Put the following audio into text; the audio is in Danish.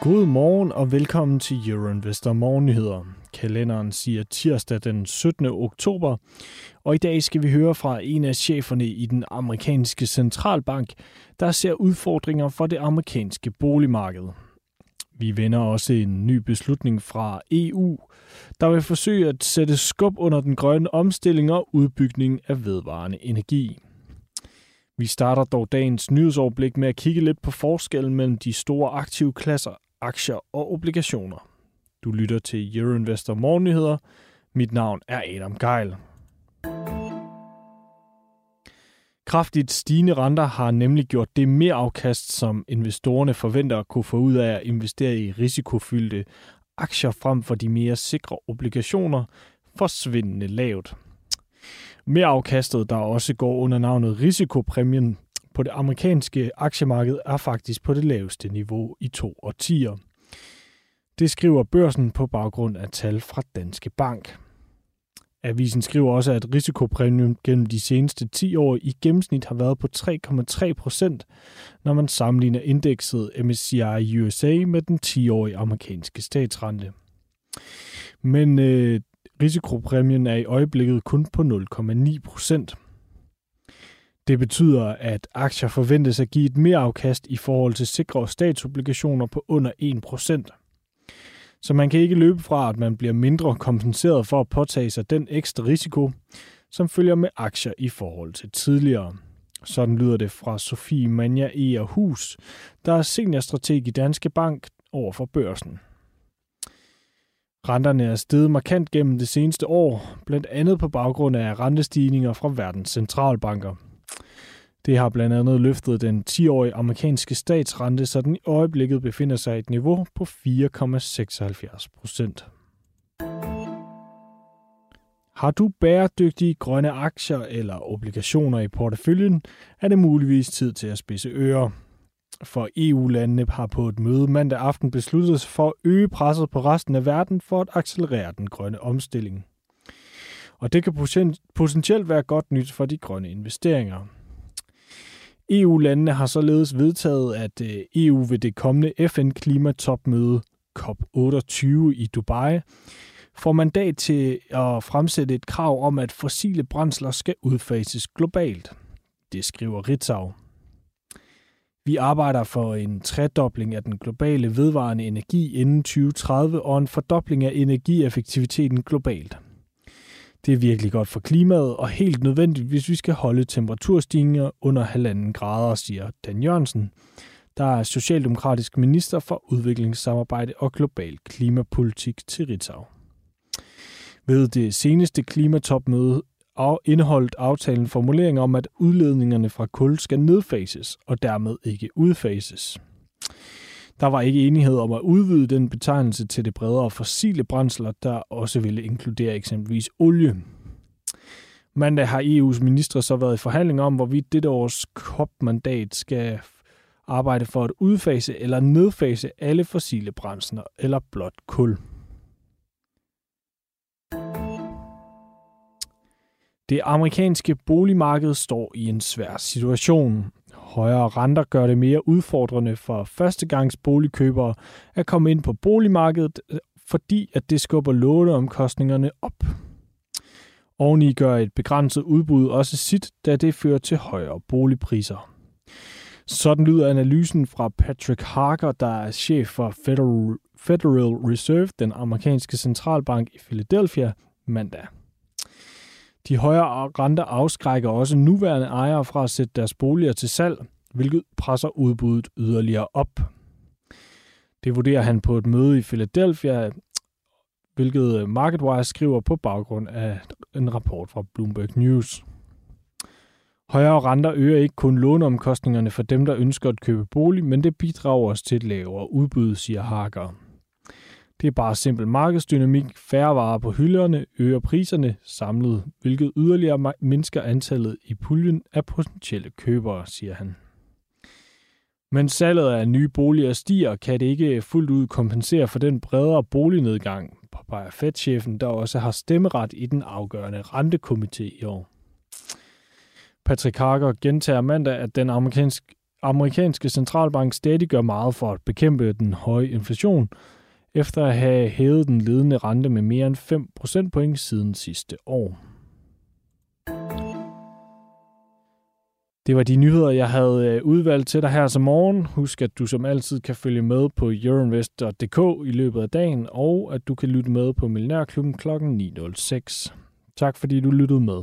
God morgen og velkommen til Euroinvestor Morgennyheder. Kalenderen siger tirsdag den 17. oktober, og i dag skal vi høre fra en af cheferne i den amerikanske centralbank, der ser udfordringer for det amerikanske boligmarked. Vi vender også en ny beslutning fra EU, der vil forsøge at sætte skub under den grønne omstilling og udbygning af vedvarende energi. Vi starter dog dagens nyhedsoverblik med at kigge lidt på forskellen mellem de store aktive klasser aktier og obligationer. Du lytter til Euroinvestor Morgennyheder. Mit navn er Adam Geil. Kraftigt stigende renter har nemlig gjort det mere afkast, som investorerne forventer at kunne få ud af at investere i risikofyldte aktier frem for de mere sikre obligationer, forsvindende lavt. Mere afkastet, der også går under navnet risikopræmien, på det amerikanske aktiemarked er faktisk på det laveste niveau i to årtier. Det skriver børsen på baggrund af tal fra Danske Bank. Avisen skriver også, at risikopræmien gennem de seneste 10 år i gennemsnit har været på 3,3 procent, når man sammenligner indekset MSCI USA med den 10-årige amerikanske statsrente. Men øh, risikopræmien er i øjeblikket kun på 0,9 procent. Det betyder, at aktier forventes at give et mere afkast i forhold til sikre statsobligationer på under 1%. Så man kan ikke løbe fra, at man bliver mindre kompenseret for at påtage sig den ekstra risiko, som følger med aktier i forhold til tidligere. Sådan lyder det fra Sofie Manja Eger Hus, der er seniorstrateg i Danske Bank over for børsen. Renterne er steget markant gennem det seneste år, blandt andet på baggrund af rentestigninger fra verdens centralbanker – det har blandt andet løftet den 10-årige amerikanske statsrente, så den i øjeblikket befinder sig i et niveau på 4,76 procent. Har du bæredygtige grønne aktier eller obligationer i porteføljen, er det muligvis tid til at spidse ører. For EU-landene har på et møde mandag aften besluttet sig for at øge presset på resten af verden for at accelerere den grønne omstilling. Og det kan potentielt være godt nyt for de grønne investeringer. EU-landene har således vedtaget, at øh, EU ved det kommende FN-klimatopmøde COP28 i Dubai får mandat til at fremsætte et krav om, at fossile brændsler skal udfases globalt. Det skriver Ritzau. Vi arbejder for en tredobling af den globale vedvarende energi inden 2030 og en fordobling af energieffektiviteten globalt. Det er virkelig godt for klimaet og helt nødvendigt, hvis vi skal holde temperaturstigninger under halvanden grader, siger Dan Jørgensen, der er socialdemokratisk minister for udviklingssamarbejde og global klimapolitik til Ritzau. Ved det seneste klimatopmøde indeholdt aftalen formuleringer om, at udledningerne fra kul skal nedfases og dermed ikke udfases. Der var ikke enighed om at udvide den betegnelse til det bredere fossile brændsler, der også ville inkludere eksempelvis olie. Mandag har EU's ministre så været i forhandling om, hvorvidt dette års COP-mandat skal arbejde for at udfase eller nedfase alle fossile brændsler eller blot kul. Det amerikanske boligmarked står i en svær situation. Højere renter gør det mere udfordrende for førstegangs boligkøbere at komme ind på boligmarkedet, fordi at det skubber låneomkostningerne op. Oveni gør et begrænset udbud også sit, da det fører til højere boligpriser. Sådan lyder analysen fra Patrick Harker, der er chef for Federal, Federal Reserve, den amerikanske centralbank i Philadelphia, mandag. De højere renter afskrækker også nuværende ejere fra at sætte deres boliger til salg, hvilket presser udbuddet yderligere op. Det vurderer han på et møde i Philadelphia, hvilket MarketWise skriver på baggrund af en rapport fra Bloomberg News. Højere renter øger ikke kun låneomkostningerne for dem, der ønsker at købe bolig, men det bidrager også til et lavere udbud, siger Hager. Det er bare simpel markedsdynamik. Færre varer på hylderne øger priserne samlet, hvilket yderligere mindsker antallet i puljen af potentielle købere, siger han. Men salget af nye boliger stiger, kan det ikke fuldt ud kompensere for den bredere bolignedgang, påpeger Fed-chefen, der også har stemmeret i den afgørende rentekomité i år. Patrick Harker gentager mandag, at den amerikanske amerikanske centralbank stadig gør meget for at bekæmpe den høje inflation, efter at have hævet den ledende rente med mere end 5 procentpoint siden sidste år. Det var de nyheder, jeg havde øh, udvalgt til dig her som morgen. Husk, at du som altid kan følge med på euroinvest.dk i løbet af dagen, og at du kan lytte med på Millionærklubben kl. 9.06. Tak fordi du lyttede med.